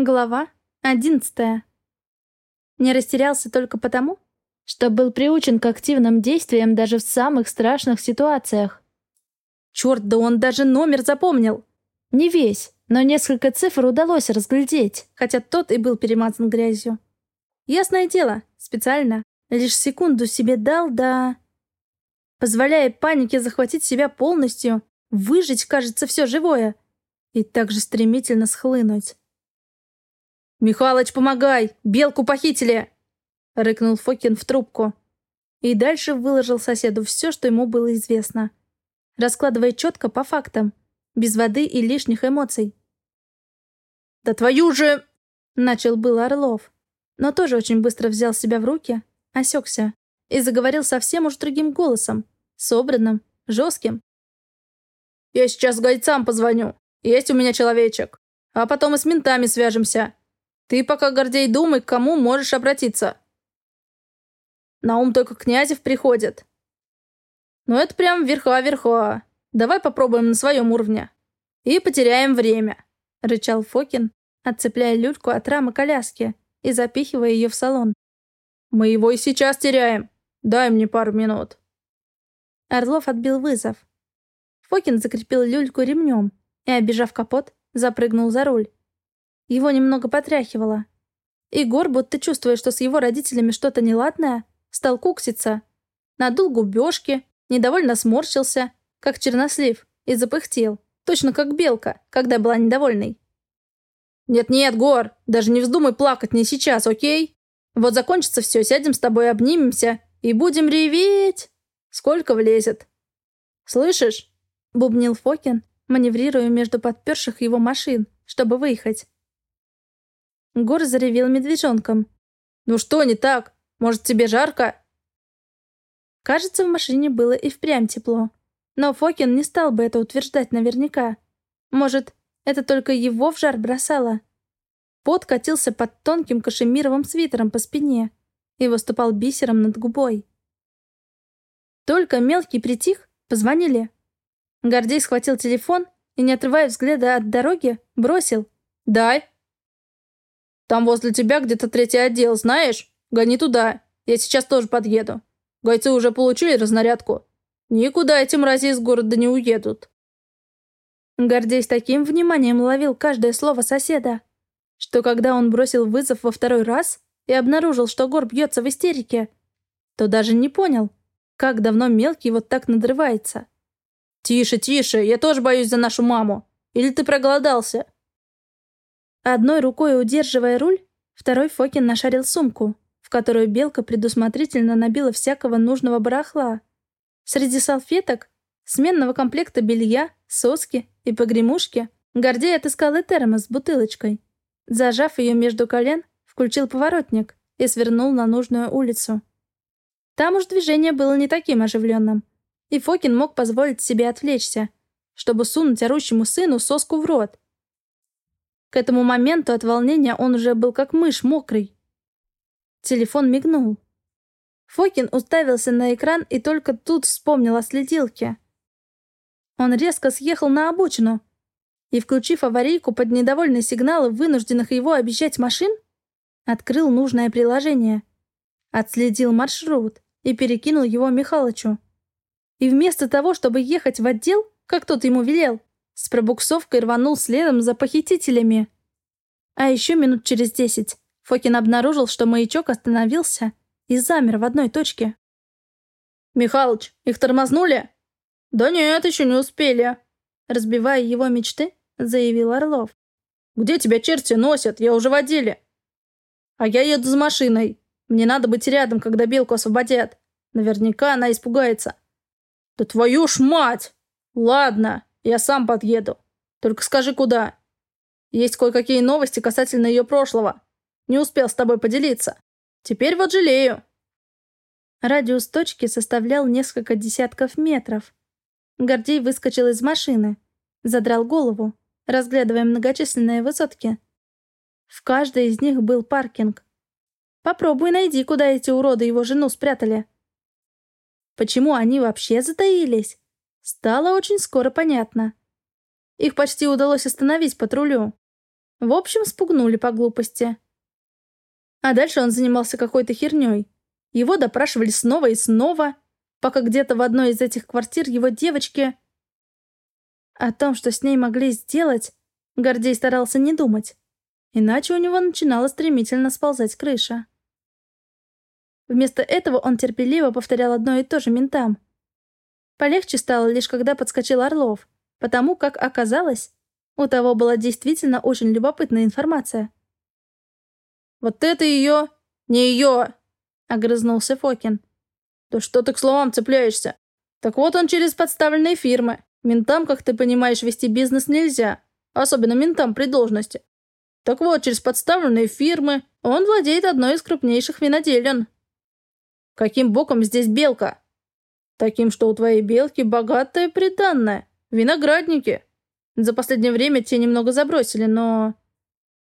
Глава одиннадцатая. Не растерялся только потому, что был приучен к активным действиям даже в самых страшных ситуациях. Черт, да он даже номер запомнил. Не весь, но несколько цифр удалось разглядеть, хотя тот и был перемазан грязью. Ясное дело, специально. Лишь секунду себе дал, да... Позволяя панике захватить себя полностью, выжить, кажется, все живое, и так же стремительно схлынуть. «Михалыч, помогай! Белку похитили!» — рыкнул Фокин в трубку. И дальше выложил соседу все, что ему было известно, раскладывая четко по фактам, без воды и лишних эмоций. «Да твою же...» — начал был Орлов, но тоже очень быстро взял себя в руки, осекся и заговорил совсем уж другим голосом, собранным, жестким. «Я сейчас гайцам позвоню. Есть у меня человечек. А потом и с ментами свяжемся. Ты пока, Гордей, думай, к кому можешь обратиться. На ум только Князев приходит. Но это прям верха-верха. Давай попробуем на своем уровне. И потеряем время», — рычал Фокин, отцепляя люльку от рамы коляски и запихивая ее в салон. «Мы его и сейчас теряем. Дай мне пару минут». Орлов отбил вызов. Фокин закрепил люльку ремнем и, обижав капот, запрыгнул за руль. Его немного потряхивало. Егор, будто чувствуя, что с его родителями что-то неладное, стал кукситься. Надул губежки, недовольно сморщился, как чернослив, и запыхтел, точно как белка, когда была недовольной. «Нет-нет, Гор, даже не вздумай плакать не сейчас, окей? Вот закончится все, сядем с тобой, обнимемся и будем реветь, сколько влезет. Слышишь?» — бубнил Фокин, маневрируя между подперших его машин, чтобы выехать. Гор заревел медвежонком. «Ну что не так? Может, тебе жарко?» Кажется, в машине было и впрямь тепло. Но Фокин не стал бы это утверждать наверняка. Может, это только его в жар бросало. Пот катился под тонким кашемировым свитером по спине и выступал бисером над губой. Только мелкий притих, позвонили. Гордей схватил телефон и, не отрывая взгляда от дороги, бросил. «Дай!» Там возле тебя где-то третий отдел, знаешь? Гони туда. Я сейчас тоже подъеду. Гайцы уже получили разнарядку. Никуда эти мрази из города не уедут. Гордей с таким вниманием ловил каждое слово соседа, что когда он бросил вызов во второй раз и обнаружил, что Гор бьется в истерике, то даже не понял, как давно мелкий вот так надрывается. «Тише, тише, я тоже боюсь за нашу маму. Или ты проголодался?» Одной рукой удерживая руль, второй Фокин нашарил сумку, в которую Белка предусмотрительно набила всякого нужного барахла. Среди салфеток, сменного комплекта белья, соски и погремушки Гордей отыскал и термос с бутылочкой. Зажав ее между колен, включил поворотник и свернул на нужную улицу. Там уж движение было не таким оживленным, и Фокин мог позволить себе отвлечься, чтобы сунуть орущему сыну соску в рот, к этому моменту от волнения он уже был как мышь мокрый. Телефон мигнул. Фокин уставился на экран и только тут вспомнил о следилке. Он резко съехал на обочину и, включив аварийку под недовольные сигналы вынужденных его обещать машин, открыл нужное приложение, отследил маршрут и перекинул его Михалычу. И вместо того, чтобы ехать в отдел, как тот ему велел, с пробуксовкой рванул следом за похитителями. А еще минут через десять Фокин обнаружил, что маячок остановился и замер в одной точке. «Михалыч, их тормознули?» «Да нет, еще не успели», — разбивая его мечты, заявил Орлов. «Где тебя черти носят? Я уже в отделе». «А я еду за машиной. Мне надо быть рядом, когда белку освободят. Наверняка она испугается». «Да твою ж мать! Ладно, я сам подъеду. Только скажи, куда. Есть кое-какие новости касательно ее прошлого. Не успел с тобой поделиться. Теперь вот жалею». Радиус точки составлял несколько десятков метров. Гордей выскочил из машины, задрал голову, разглядывая многочисленные высотки. В каждой из них был паркинг. Попробуй найди, куда эти уроды его жену спрятали. Почему они вообще затаились? Стало очень скоро понятно. Их почти удалось остановить патрулю. В общем, спугнули по глупости. А дальше он занимался какой-то херней. Его допрашивали снова и снова, пока где-то в одной из этих квартир его девочки... О том, что с ней могли сделать, Гордей старался не думать. Иначе у него начинала стремительно сползать крыша. Вместо этого он терпеливо повторял одно и то же ментам. Полегче стало лишь когда подскочил Орлов, потому как оказалось, у того была действительно очень любопытная информация. «Вот это ее, не ее!» — огрызнулся Фокин. «Да что ты к словам цепляешься? Так вот он через подставленные фирмы. Ментам, как ты понимаешь, вести бизнес нельзя, особенно ментам при должности. Так вот, через подставленные фирмы он владеет одной из крупнейших виноделен. Каким боком здесь белка? Таким, что у твоей белки богатая приданная. Виноградники. За последнее время те немного забросили, но...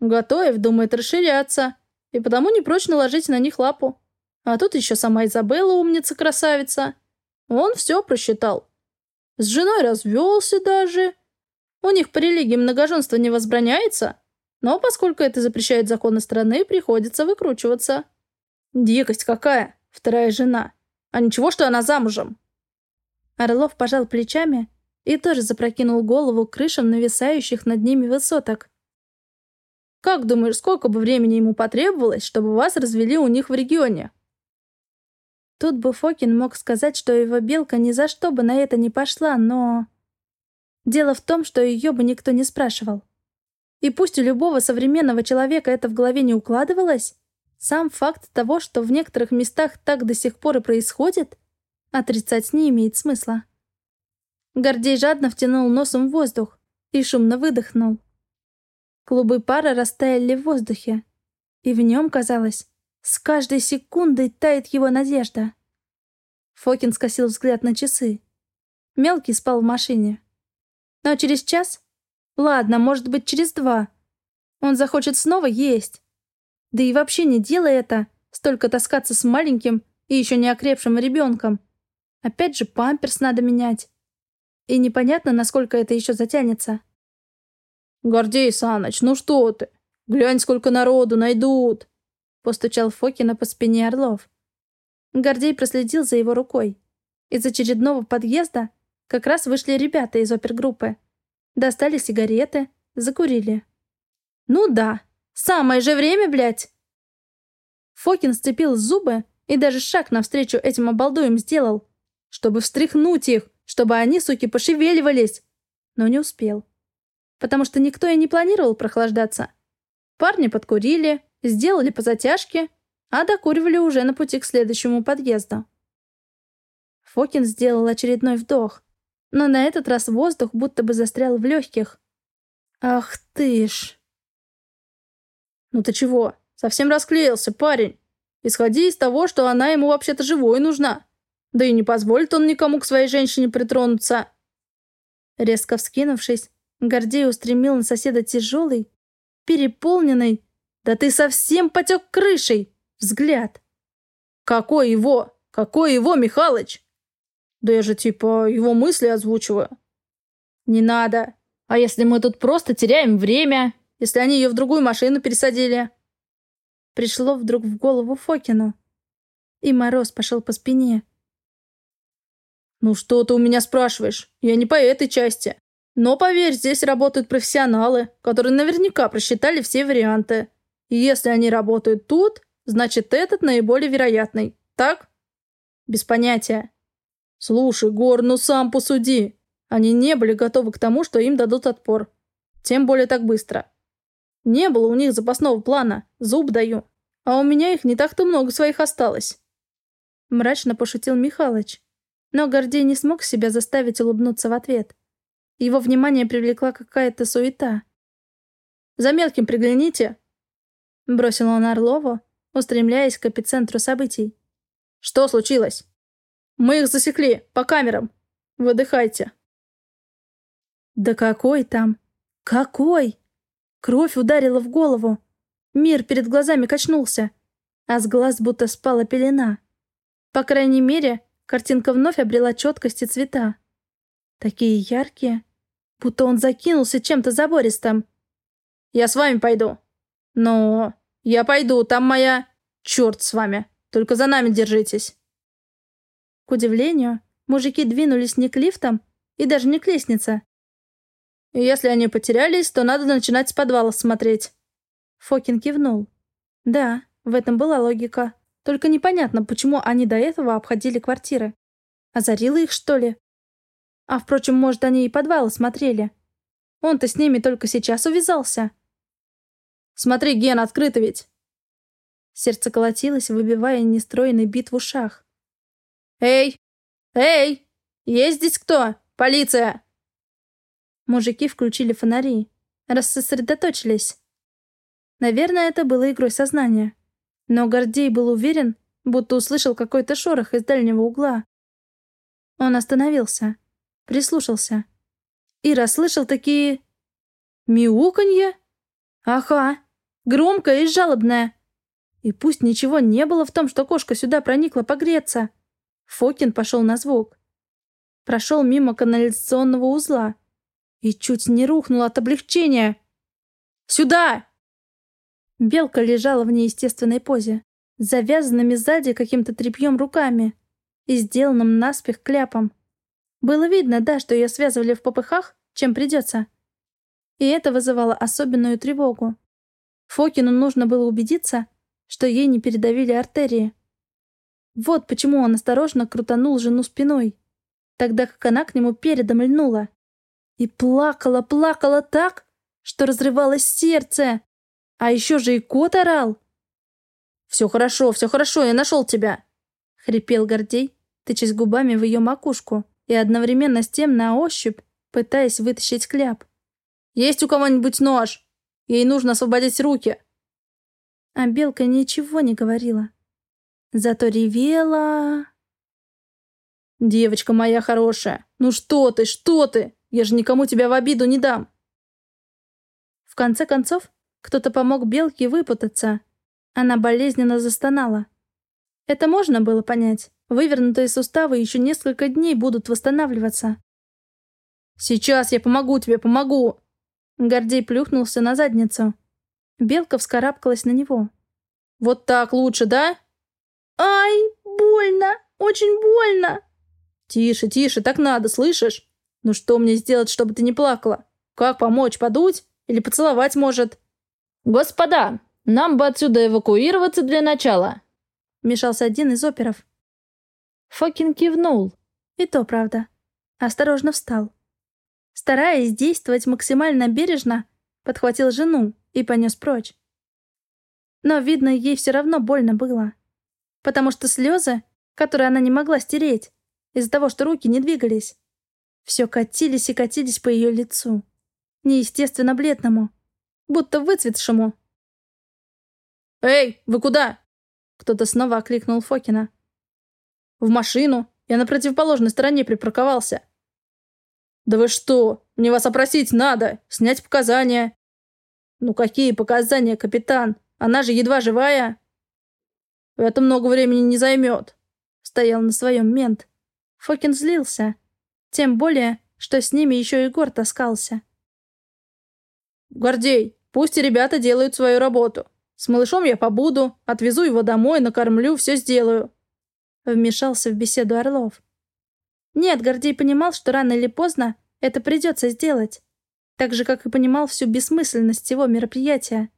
Готовев думает расширяться, и потому не прочь наложить на них лапу. А тут еще сама Изабелла умница-красавица. Он все просчитал. С женой развелся даже. У них по религии многоженство не возбраняется, но поскольку это запрещает законы страны, приходится выкручиваться. Дикость какая! Вторая жена. А ничего, что она замужем?» Орлов пожал плечами и тоже запрокинул голову к крышам нависающих над ними высоток. «Как думаешь, сколько бы времени ему потребовалось, чтобы вас развели у них в регионе?» Тут бы Фокин мог сказать, что его белка ни за что бы на это не пошла, но... Дело в том, что ее бы никто не спрашивал. И пусть у любого современного человека это в голове не укладывалось, сам факт того, что в некоторых местах так до сих пор и происходит, отрицать не имеет смысла. Гордей жадно втянул носом в воздух и шумно выдохнул. Клубы пара растаяли в воздухе, и в нем, казалось, с каждой секундой тает его надежда. Фокин скосил взгляд на часы. Мелкий спал в машине. Но через час? Ладно, может быть, через два. Он захочет снова есть. Да и вообще не делай это, столько таскаться с маленьким и еще не окрепшим ребенком. Опять же, памперс надо менять. И непонятно, насколько это еще затянется. «Гордей Саныч, ну что ты? Глянь, сколько народу найдут!» Постучал Фокина по спине Орлов. Гордей проследил за его рукой. Из очередного подъезда как раз вышли ребята из опергруппы. Достали сигареты, закурили. «Ну да, Самое же время, блядь!» Фокин сцепил зубы и даже шаг навстречу этим обалдуям сделал, чтобы встряхнуть их, чтобы они, суки, пошевеливались. Но не успел. Потому что никто и не планировал прохлаждаться. Парни подкурили, сделали по затяжке, а докуривали уже на пути к следующему подъезду. Фокин сделал очередной вдох, но на этот раз воздух будто бы застрял в легких. «Ах ты ж!» «Ну ты чего? Совсем расклеился, парень. Исходи из того, что она ему вообще-то живой нужна. Да и не позволит он никому к своей женщине притронуться». Резко вскинувшись, Гордей устремил на соседа тяжелый, переполненный, да ты совсем потек крышей, взгляд. «Какой его? Какой его, Михалыч?» «Да я же типа его мысли озвучиваю». «Не надо. А если мы тут просто теряем время, если они ее в другую машину пересадили?» Пришло вдруг в голову Фокину. И мороз пошел по спине. «Ну что ты у меня спрашиваешь? Я не по этой части. Но поверь, здесь работают профессионалы, которые наверняка просчитали все варианты. И если они работают тут, значит этот наиболее вероятный. Так? Без понятия. Слушай, Гор, ну сам посуди. Они не были готовы к тому, что им дадут отпор. Тем более так быстро. Не было у них запасного плана, зуб даю. А у меня их не так-то много своих осталось. Мрачно пошутил Михалыч. Но Гордей не смог себя заставить улыбнуться в ответ. Его внимание привлекла какая-то суета. «За мелким пригляните!» Бросил он Орлову, устремляясь к эпицентру событий. «Что случилось?» «Мы их засекли, по камерам. Выдыхайте». «Да какой там? Какой?» Кровь ударила в голову. Мир перед глазами качнулся, а с глаз будто спала пелена. По крайней мере, картинка вновь обрела четкость и цвета. Такие яркие, будто он закинулся чем-то забористым. Я с вами пойду. Но я пойду, там моя... Черт с вами. Только за нами держитесь. К удивлению, мужики двинулись не к лифтам и даже не к лестнице. И если они потерялись, то надо начинать с подвала смотреть. Фокин кивнул. Да, в этом была логика. Только непонятно, почему они до этого обходили квартиры. Озарило их, что ли? А впрочем, может, они и подвалы смотрели. Он-то с ними только сейчас увязался. «Смотри, Ген, открыто ведь!» Сердце колотилось, выбивая нестроенный бит в ушах. «Эй! Эй! Есть здесь кто? Полиция!» Мужики включили фонари, рассосредоточились. Наверное, это было игрой сознания. Но Гордей был уверен, будто услышал какой-то шорох из дальнего угла. Он остановился, прислушался и расслышал такие... Мяуканье? Ага, громкое и жалобное. И пусть ничего не было в том, что кошка сюда проникла погреться. Фокин пошел на звук. Прошел мимо канализационного узла и чуть не рухнул от облегчения. «Сюда!» Белка лежала в неестественной позе, завязанными сзади каким-то тряпьем руками и сделанным наспех кляпом. Было видно, да, что ее связывали в попыхах, чем придется. И это вызывало особенную тревогу. Фокину нужно было убедиться, что ей не передавили артерии. Вот почему он осторожно крутанул жену спиной, тогда как она к нему передом льнула. И плакала, плакала так, что разрывалось сердце. А еще же и кот орал. «Все хорошо, все хорошо, я нашел тебя!» — хрипел Гордей, тычась губами в ее макушку и одновременно с тем на ощупь, пытаясь вытащить кляп. «Есть у кого-нибудь нож? Ей нужно освободить руки!» А Белка ничего не говорила. Зато ревела... «Девочка моя хорошая, ну что ты, что ты? Я же никому тебя в обиду не дам!» В конце концов, кто-то помог Белке выпутаться. Она болезненно застонала. Это можно было понять. Вывернутые суставы еще несколько дней будут восстанавливаться. «Сейчас я помогу тебе, помогу!» Гордей плюхнулся на задницу. Белка вскарабкалась на него. «Вот так лучше, да?» «Ай, больно! Очень больно!» «Тише, тише, так надо, слышишь? Ну что мне сделать, чтобы ты не плакала? Как помочь, подуть? Или поцеловать, может?» «Господа, нам бы отсюда эвакуироваться для начала!» Мешался один из оперов. Фокин кивнул. И то правда. Осторожно встал. Стараясь действовать максимально бережно, подхватил жену и понес прочь. Но, видно, ей все равно больно было. Потому что слезы, которые она не могла стереть, из-за того, что руки не двигались, все катились и катились по ее лицу. Неестественно бледному будто выцветшему. «Эй, вы куда?» Кто-то снова окликнул Фокина. «В машину. Я на противоположной стороне припарковался». «Да вы что? Мне вас опросить надо. Снять показания». «Ну какие показания, капитан? Она же едва живая». «Это много времени не займет», — стоял на своем мент. Фокин злился. Тем более, что с ними еще Егор таскался. «Гордей, пусть ребята делают свою работу. С малышом я побуду, отвезу его домой, накормлю, все сделаю». Вмешался в беседу Орлов. Нет, Гордей понимал, что рано или поздно это придется сделать. Так же, как и понимал всю бессмысленность его мероприятия.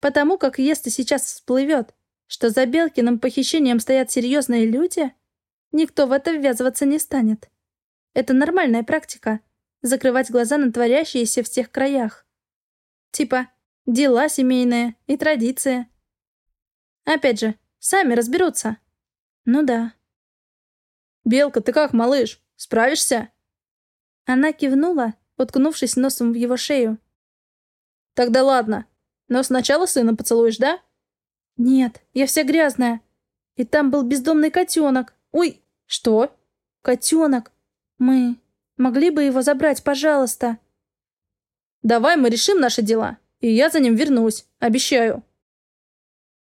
Потому как если сейчас всплывет, что за Белкиным похищением стоят серьезные люди, никто в это ввязываться не станет. Это нормальная практика — закрывать глаза на творящиеся в тех краях. Типа, дела семейные и традиции. Опять же, сами разберутся. Ну да. «Белка, ты как, малыш? Справишься?» Она кивнула, уткнувшись носом в его шею. «Тогда ладно. Но сначала сына поцелуешь, да?» «Нет, я вся грязная. И там был бездомный котенок. Ой, что?» «Котенок. Мы могли бы его забрать, пожалуйста?» Давай мы решим наши дела, и я за ним вернусь, обещаю.